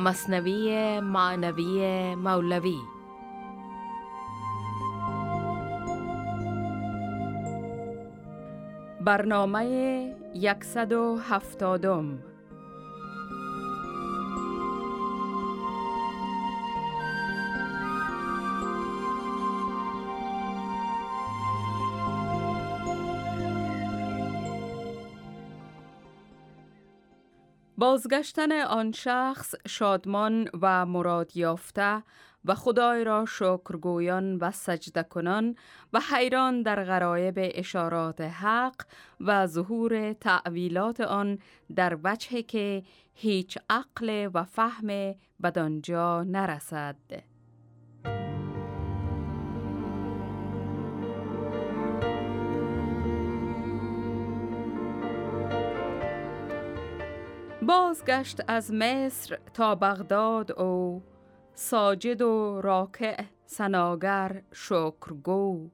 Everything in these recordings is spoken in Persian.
مصنوی معنوی مولوی. برنامه 170 بازگشتن آن شخص شادمان و مراد یافته و خدای را شکرگویان و سجده کنان و حیران در غرایب اشارات حق و ظهور تعویلات آن در وجه که هیچ عقل و فهم بدانجا نرسد. بازگشت از مصر تا بغداد او ساجد و راکع سناگر شکرگو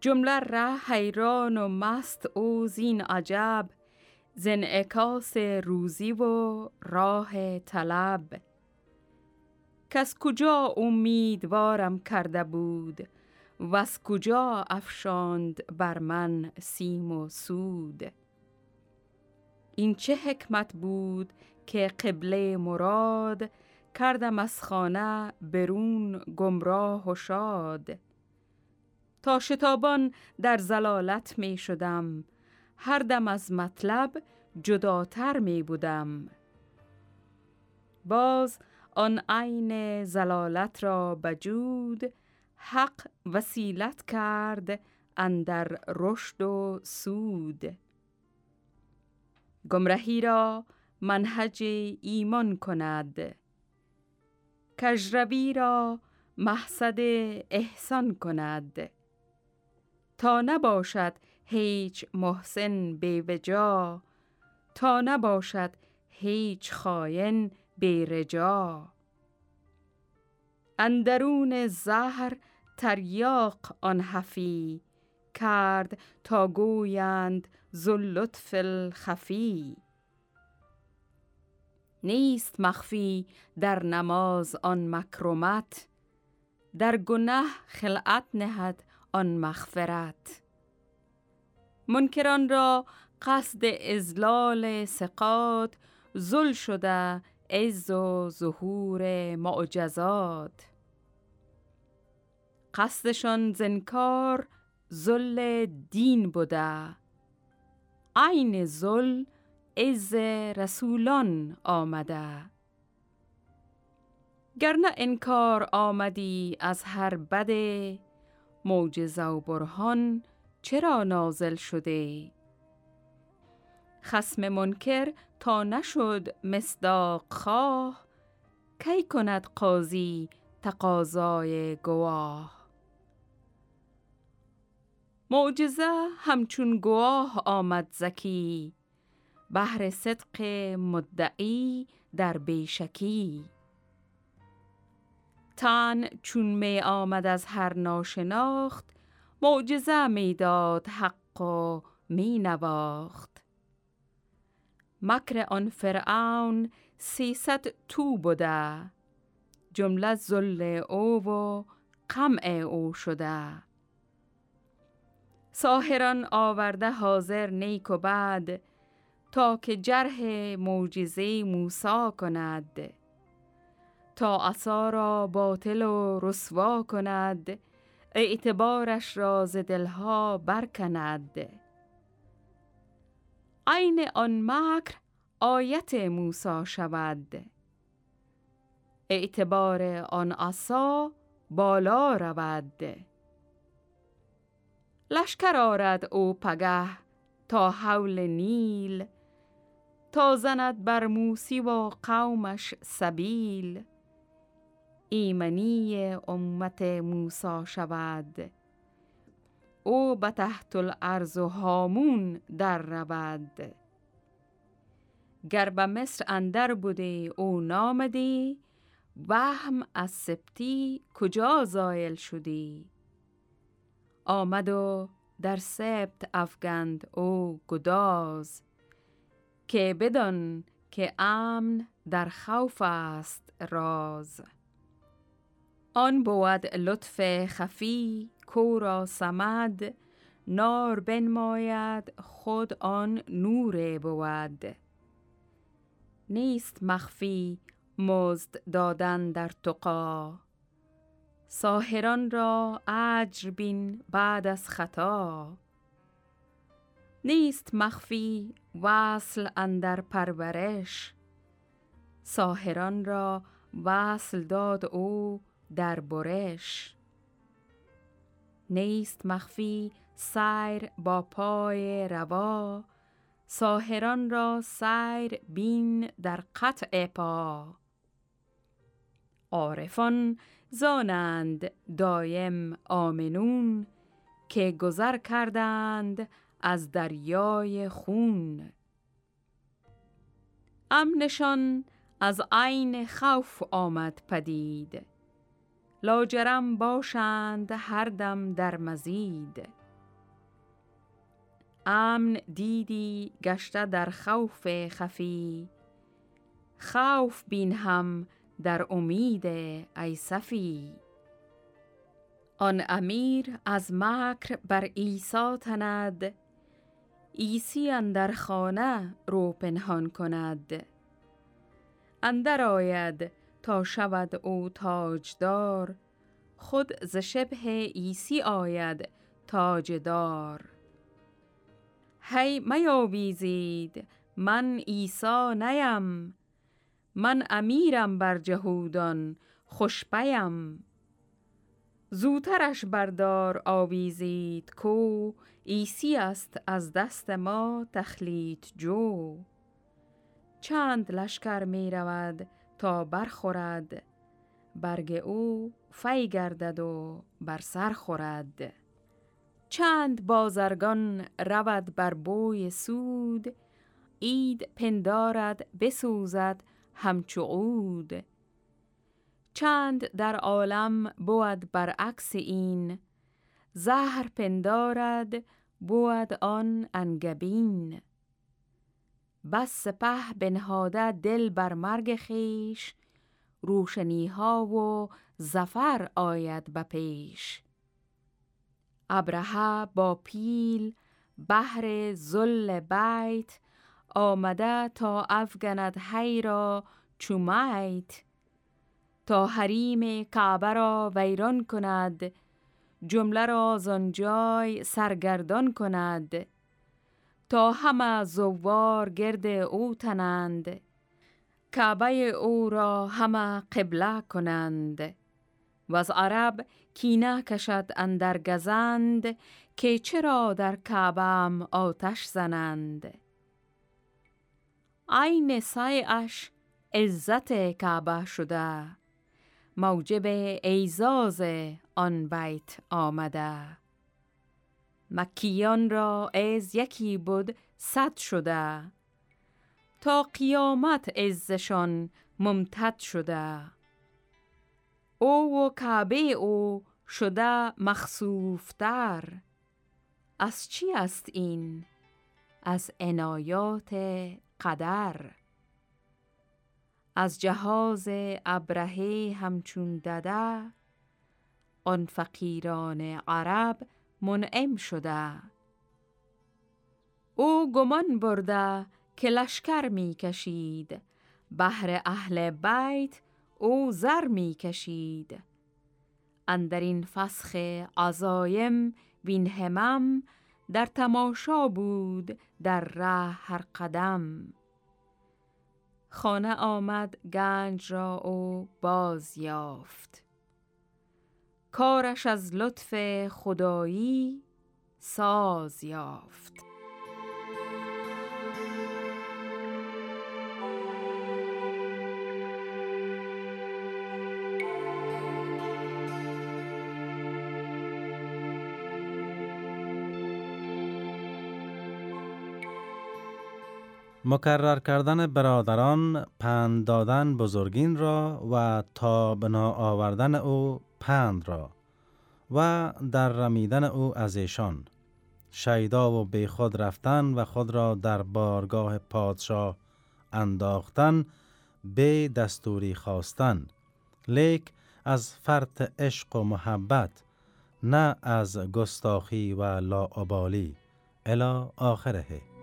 جمله ره حیران و مست او زین عجب زن اکاس روزی و راه طلب. کس کجا امیدوارم کرده بود و از کجا افشاند بر من سیم و سود؟ این چه حکمت بود که قبله مراد کردم از خانه برون گمراه و شاد. تا شتابان در زلالت می شدم هر دم از مطلب جداتر می بودم. باز آن عین زلالت را بجود حق وسیلت کرد اندر رشد و سود. گمرهی را منهج ایمان کند. کجروی را محصد احسان کند. تا نباشد هیچ محسن وجا تا نباشد هیچ خاین رجا. اندرون زهر تریاق آن حفی کرد تا گویند زلطف الخفی. نیست مخفی در نماز آن مکرمت در گناه خلعت نهد آن مغفرت. منکران را قصد ازلال سقاد زل شده عز و ظهور معجزات. قصدشان زنکار زل دین بوده. عین زل از رسولان آمده. گرنه انکار آمدی از هر بده معجزه و برهان چرا نازل شده؟ خسم منکر تا نشد مصداق خواه کی کند قاضی تقاضای گواه؟ معجزه همچون گواه آمد زکی. بهر صدق مدعی در بیشکی. تن چون می آمد از هر ناشناخت معجزه می داد حق و می نواخت. مکر آن فرعون سیصد تو بوده جمله زل او و قمع او شده. ساهران آورده حاضر نیک و بد تا که جرح معجزه موسا کند. تا عصا را باطل و رسوا کند اعتبارش را ز دلها برکند. عین آن مکر آیت موسا شود. اعتبار آن عصا بالا رود. لشکر آرد او پگه تا حول نیل تا زند بر موسی و قومش سبیل. ایمنی امت موسا شود او به تحت الارض و هامون در رود. گر به مصر اندر بوده او نامدی وهم از سبتی کجا زایل شدی؟ آمد و در سبت افگند او گداز که بدان که امن در خوف است راز. آن بود لطف خفی کورا سمد نار بنماید خود آن نور بود. نیست مخفی مزد دادن در تقا ساهران را اجر بین بعد از خطا. نیست مخفی وصل اندر پرورش. ساهران را وصل داد او در برش. نیست مخفی سیر با پای روا. ساهران را سیر بین در قطع پا. عارفان زانند دایم آمنون که گذر کردند از دریای خون. امنشان از عین خوف آمد پدید. لاجرم باشند هر دم در مزید. امن دیدی گشته در خوف خفی. خوف بین هم در امید ای صفی آن امیر از مکر بر عیسی تند عیسی اندر خانه رو پنهان کند. اندر آید تا شود او تاجدار خود ز شبه عیسی آید تاجدار. هی میاویزید من عیسی نیم. من امیرم بر جهودان خوشبیم زوترش بردار آویزید کو ایسی است از دست ما تخلیت جو. چند لشکر می رود تا برخورد برگ او فی گردد و بر سر خورد. چند بازرگان رود بر بوی سود اید پندارد بسوزد همچو عود. چند در عالم بود برعکس این زهر پندارد بود آن انگبین. بس سپه بنهاده دل بر مرگ خیش روشنی ها و زفر آید به پیش. ابرهه با پیل بهر زل بیت آمده تا افگند هی را چومیت تا حریم کعبه را ویران کند جمله را زنجای سرگردان کند. تا همه زوار گرد او تنند کعبه او را همه قبله کنند. و از عرب کینه کشد اندر گزند که چرا در کعبم آتش زنند؟ عین سایش عزت کعبه شده. موجب ایزاز آن بیت آمده. مکیان را از یکی بود صد شده. تا قیامت عزشان ممتد شده. او و کعبه او شده مخصوفتر. از چی است این؟ از عنایات قدر. از جهاز ابرهه همچون دده آن فقیران عرب منعم شده. او گمان برده که لشکر می کشید بهر اهل بیت او زر می کشید اندر این فسخ عزایم وین همم در تماشا بود در ره هر قدم. خانه آمد گنج را او باز یافت. کارش از لطف خدایی ساز یافت. مکرر کردن برادران پند دادن بزرگین را و تا بنا آوردن او پند را و در رمیدن او از ایشان. شیدا و بی خود رفتن و خود را در بارگاه پادشاه انداختن به دستوری خواستن. لیک از فرط عشق و محبت نه از گستاخی و لاعبالی الا آخره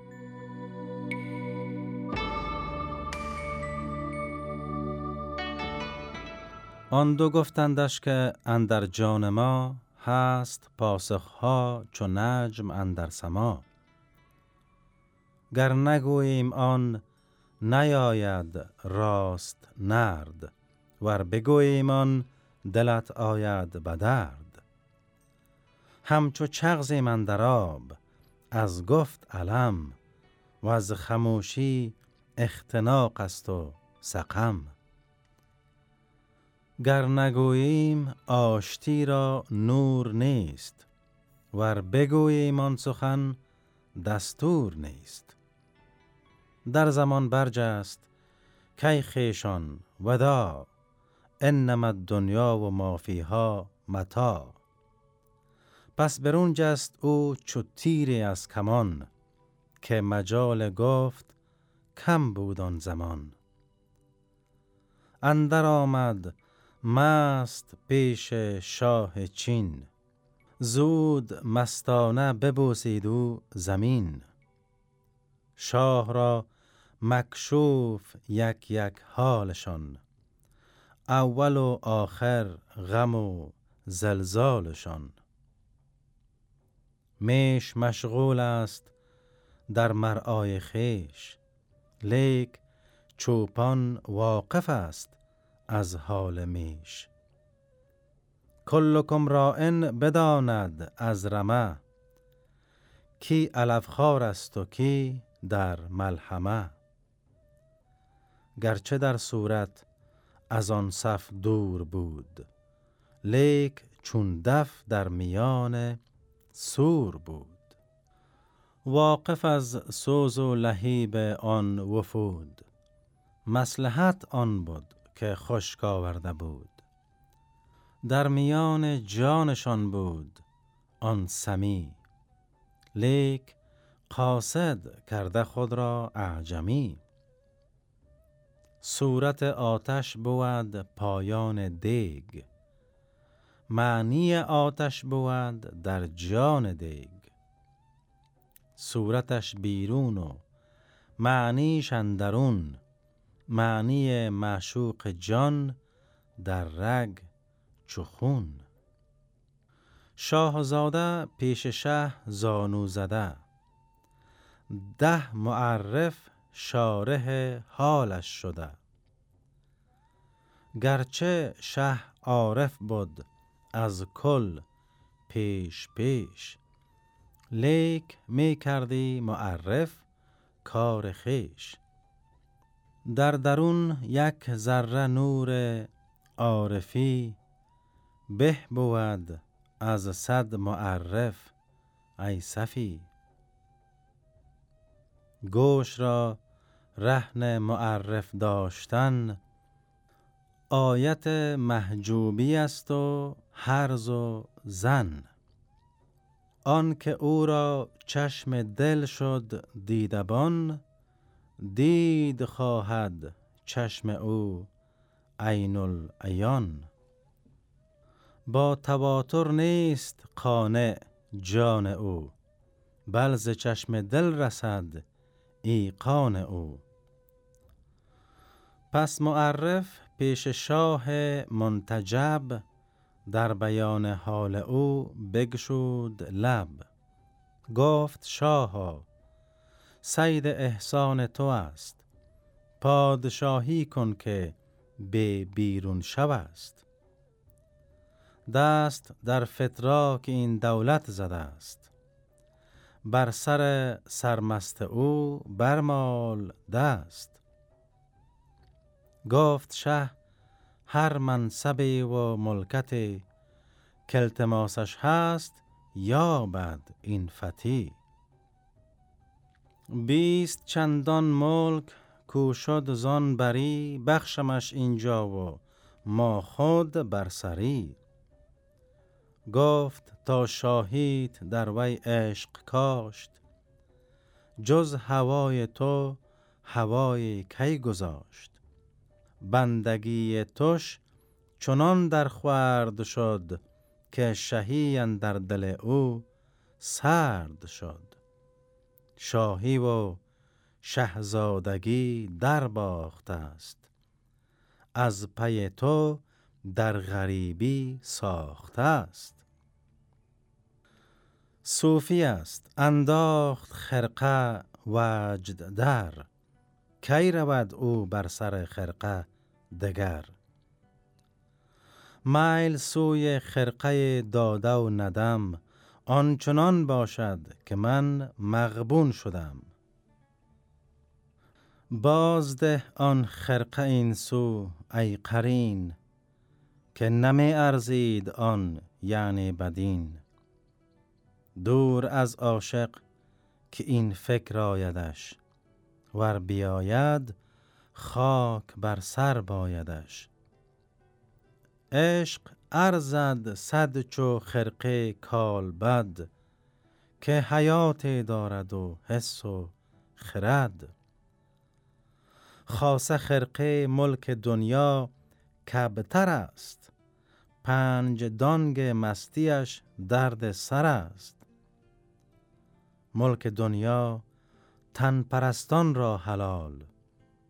آن دو گفتندش که اندر جان ما هست پاسخها چو نجم اندر سما. گر نگوییم آن نیاید راست نرد ور بگوییم آن دلت آید بدرد همچو چغز من در آب از گفت علم و از خموشی اختناق است و سقم. گر نگوییم آشتی را نور نیست ور بگوییم آن سخن دستور نیست. در زمان برج است کی خیشان ودا انما دنیا و مافیها متا. پس برون جست او چو تیری از کمان که مجال گفت کم بود آن زمان. اندر آمد مست پیش شاه چین. زود مستانه ببوسید او زمین. شاه را مکشوف یک یک حالشان. اول و آخر غم و زلزالشان. میش مشغول است در مرعای خیش. لیک چوپان واقف است. از حال میش. کلکم رائن بداند از رمه. کی علفخوار است و کی در ملحمه. گرچه در صورت از آن صف دور بود لیک چون دف در میان سور بود. واقف از سوز و لهیب آن وفود مسلحت آن بود که خشک آورده بود. در میان جانشان بود آن سمی. لیک قاصد کرده خود را اعجمی. صورت آتش بود پایان دیگ. معنی آتش بود در جان دیگ. صورتش بیرون و معنیش اندرون. معنی معشوق جان در رگ چخون شاهزاده پیش شه زانو زده. ده معرف شاره حالش شده. گرچه شه عارف بود از کل پیش پیش. لیک می کردی معرف کار خیش. در درون یک ذره نور عارفی به بود از صد معرف ای صفی. گوش را رهن معرف داشتن آیت محجوبی است و هرز و زن. آن که او را چشم دل شد دیدبان دید خواهد چشم او عین العیان. با تواتر نیست قانع جان او بل ز چشم دل رسد ایقان او. پس معرف پیش شاه منتجب در بیان حال او بگشود لب. گفت شاها سید احسان تو است. پادشاهی کن که به بیرون شو است دست در فتراک این دولت زده است. بر سر سرمست او برمال دست. گفت شه هر منصبی و ملکتی کلتماسش هست یا بد این فتی بیست چندان ملک کو شد زان بری بخشمش اینجا و ما خود برسری گفت تا شاهید در وی عشق کاشت جز هوای تو هوای کی گذاشت. بندگی توش چنان در خورد شد که شهی در دل او سرد شد. شاهی و شهزادگی در باخته است. از پی تو در غریبی ساخته است. صوفی است انداخت خرقه وجد در. کی رود او بر سر خرقه دگر؟ میل سوی خرقه داده و ندم آنچنان باشد که من مغبون شدم. بازده آن خرقه این سو ای قرین که نمی ارزید آن یعنی بدین. دور از عاشق که این فکر آیدش ور بیاید خاک بر سر بایدش. عشق ارزد صد چو خرقه کال بد که حیات دارد و حس و خرد. خاصه خرقه ملک دنیا کبتر است پنج دانگ مستیش درد سر است. ملک دنیا تن پرستان را حلال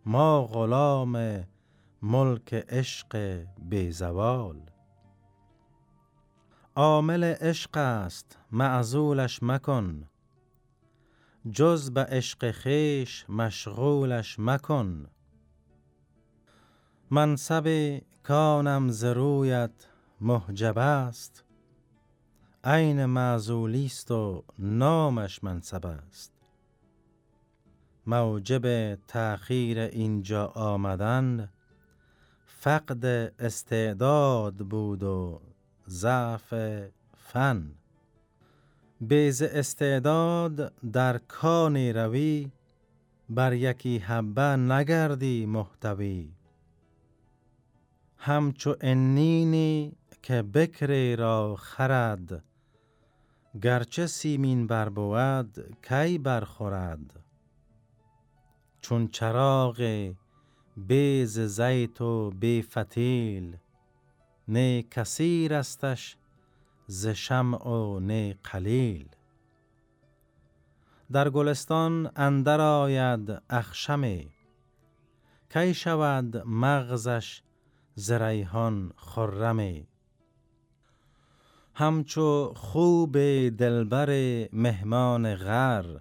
ما غلام ملک عشق بیزوال عامل عشق است معزولش مکن. جز به عشق خیش مشغولش مکن. منصب کانم زرویت محجب است. عین معزولی است و نامش منصب است. موجب تأخیر اینجا آمدن فقد استعداد بود و ضعف فن. بیز استعداد در کانی روی بر یکی حبه نگردی محتوی. همچو انینی که بکری را خرد گرچه سیمین بر بود کی برخورد چون چراغ بیز زیت و بی فتیل نه کثیر استش ز شمع و نه قلیل. در گلستان اندر آید اخشمی کی شود مغزش ز ریحان خرمی همچو خوب دلبر مهمان غر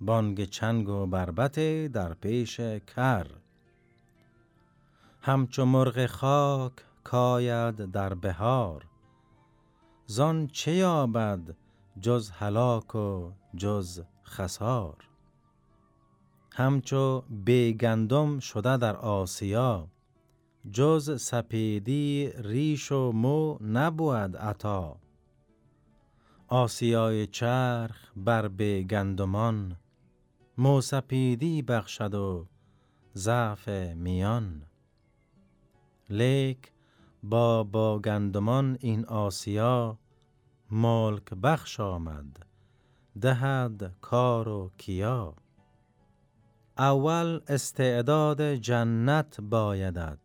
بانگ چنگ و بربت در پیش کر. همچو مرغ خاک کاید در بهار؟ زان چه یابد جز هلاک و جز خسار؟ همچو بیگندم شده در آسیا جز سپیدی ریش و مو نبود عطا. آسیای چرخ بر بیگندمان موسپیدی بخشد و ضعف میان. لیک با با گندمان این آسیا ملک بخش آمد دهد کار و کیا. اول استعداد جنت بایدد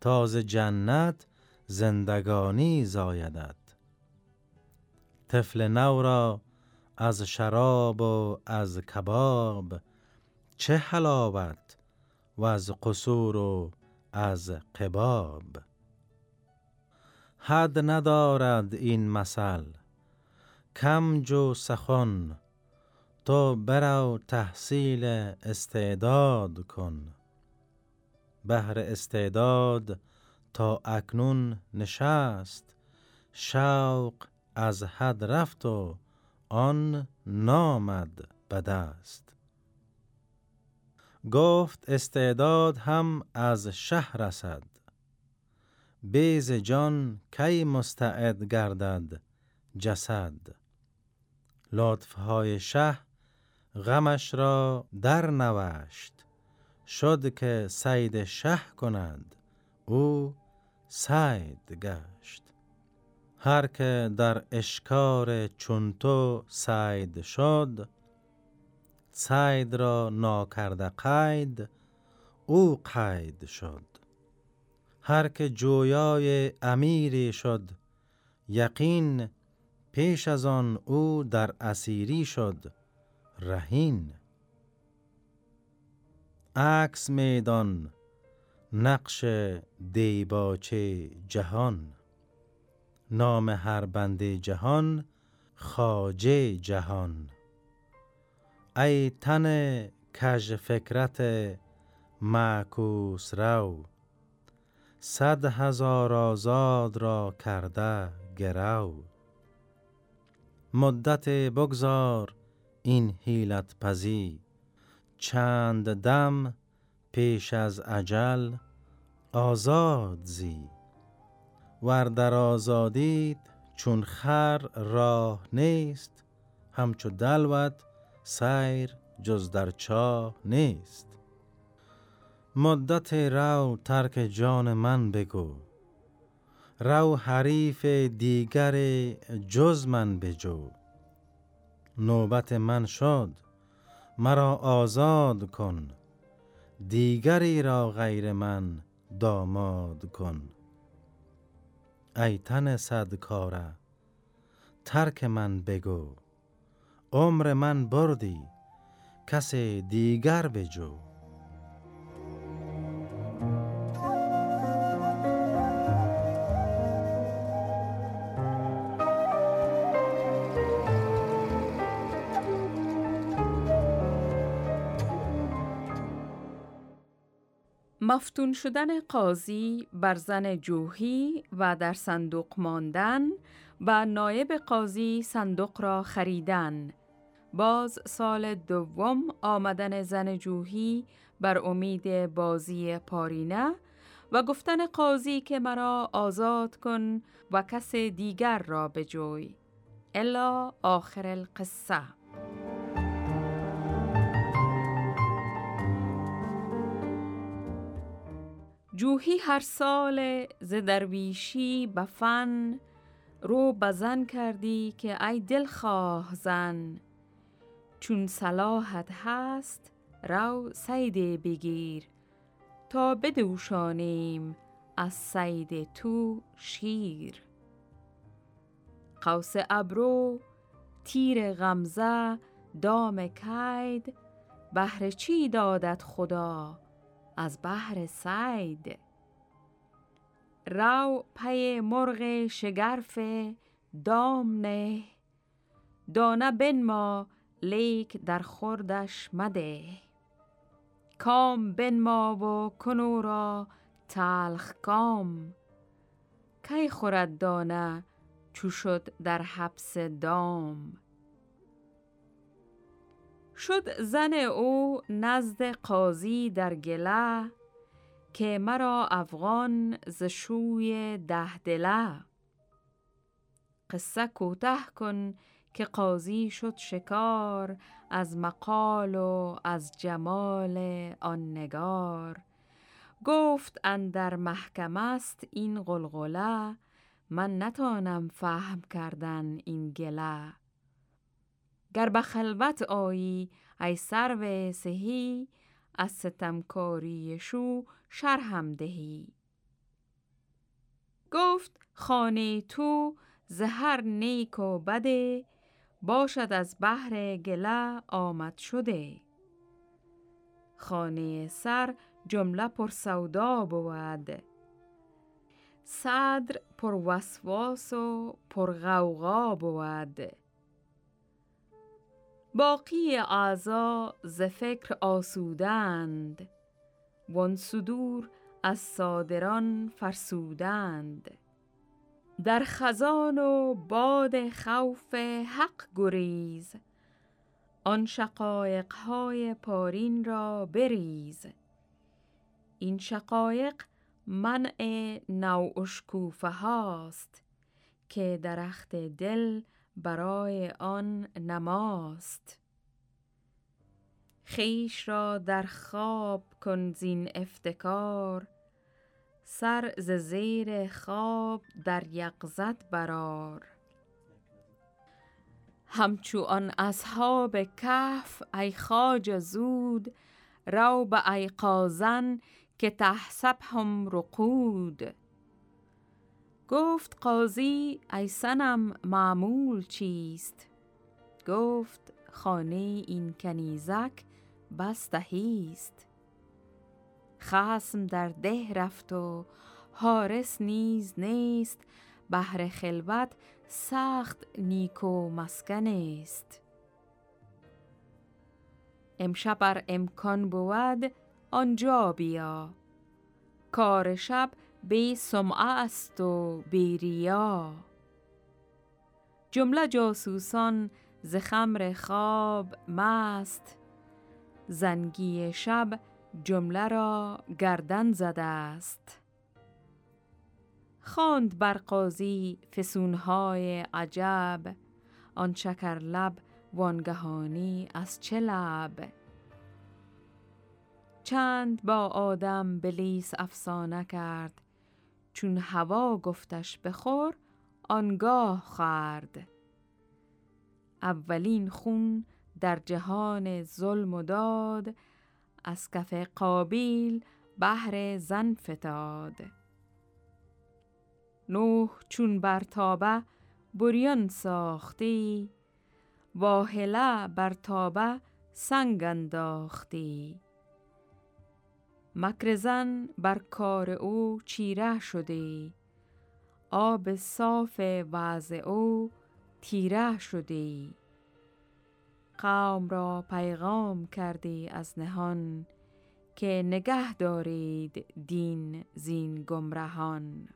تاز جنت زندگانی زایدد طفل نو را از شراب و از کباب چه حلاوت و از قصور و از قباب. حد ندارد این مثل. کم جو سخن تو برو تحصیل استعداد کن. بهر استعداد تا اکنون نشست شوق از حد رفت و آن نامد به دست. گفت استعداد هم از شه رسد. بیز جان کی مستعد گردد جسد؟ لطفهای شه غمش را در نوشت. شد که سید شه کند او سید گشت. هر که در اشکار چون تو سید شد سید را ناکرده قید او قید شد. هر که جویای امیری شد یقین پیش از آن او در اسیری شد رهین. عکس میدان نقش دیباچه جهان. نام هر بنده جهان خاجه جهان. ای تن کج فکرت معکوس رو صد هزار آزاد را کرده گرو. مدت بگذار این حیلت پزی. چند دم پیش از عجل آزاد زی. ور در آزادید چون خر راه نیست همچو دلوت سیر جز در چاه نیست. مدت رو ترک جان من بگو. رو حریف دیگر جز من بجو. نوبت من شد مرا آزاد کن. دیگری را غیر من داماد کن. ای تن صد کاره ترک من بگو. عمر من بردی کس دیگر بجو. مفتون شدن قاضی بر زن جوهی و در صندوق ماندن و نایب قاضی صندوق را خریدن. باز سال دوم آمدن زن جوهی بر امید بازی پارینه و گفتن قاضی که مرا آزاد کن و کس دیگر را بجوی. الا آخر القصه. جوهی هر سال ز درویشی به فن رو بزن کردی که ای دلخواه زن. چون صلاحت هست رو سید بگیر تا بدوشانیم از سید تو شیر. قوس ابرو تیر غمزه دام کید بهر چه دادت خدا؟ از بهر صید رو پی مرغ شگرف دام نه. دانه بنما لیک در خوردش مده. کام بنما و کن او را تلخ کام. کی خورد دانه چو شد در حبس دام. شد زن او نزد قاضی در گله که مرا افغان ز شوی ده دله. قصه کوته کن که قاضی شد شکار از مقال و از جمال آن نگار. گفت اندر محکم است این غلغله من نتانم فهم کردن این گله. گر به خلوت آیی ای سرو سهی از ستمکاری شو شرهم دهی. گفت خانه تو زهر نیک و بده باشد از بحر گله آمد شده. خانه سر جمله پر سودا بود. صدر پر وسواس و پر غوغا بود. باقی اعضا ز فکر آسودند وان صدور از صادران فرسودند. در خزان و باد خوف حق گریز آن شقایق های پارین را بریز. این شقایق منع نو اشکوفه هاست که درخت دل برای آن نماست. خیش را در خواب کن زین افتکار سر ز زیر خواب در یقظت برار همچو آن اصحاب کهف ای خاج زود رو به ای قازن که تحسب هم رقود. گفت قاضی ای سنم معمول چیست؟ گفت خانه این کنیزک بستهیست. خسم در ده رفت و حارس نیز نیست بهر خلوت سخت نیکو مسکن است امشب بر امکان بود آنجا بیا. کار شب بی سمعه است و بی ریا. جمله جاسوسان ز خمر خواب مست زنگی شب جمله را گردن زده است. خواند بر قاضی فسونهای عجب آن شکر لب وانگهانی از چه لب. چند با آدم بلیس افسانه کرد چون هوا گفتش بخور آنگاه خورد. اولین خون در جهان ظلم و داد از کف قابیل بهر زن فتاد نوح چون بر تابه بریان ساختی واهله بر تابه سنگ انداختی. مکر زن بر کار او چیره شدی آب صاف وعظ او تیره شدی قوم را پیغام کردی از نهان که نگه دارید دین زین گمرهان.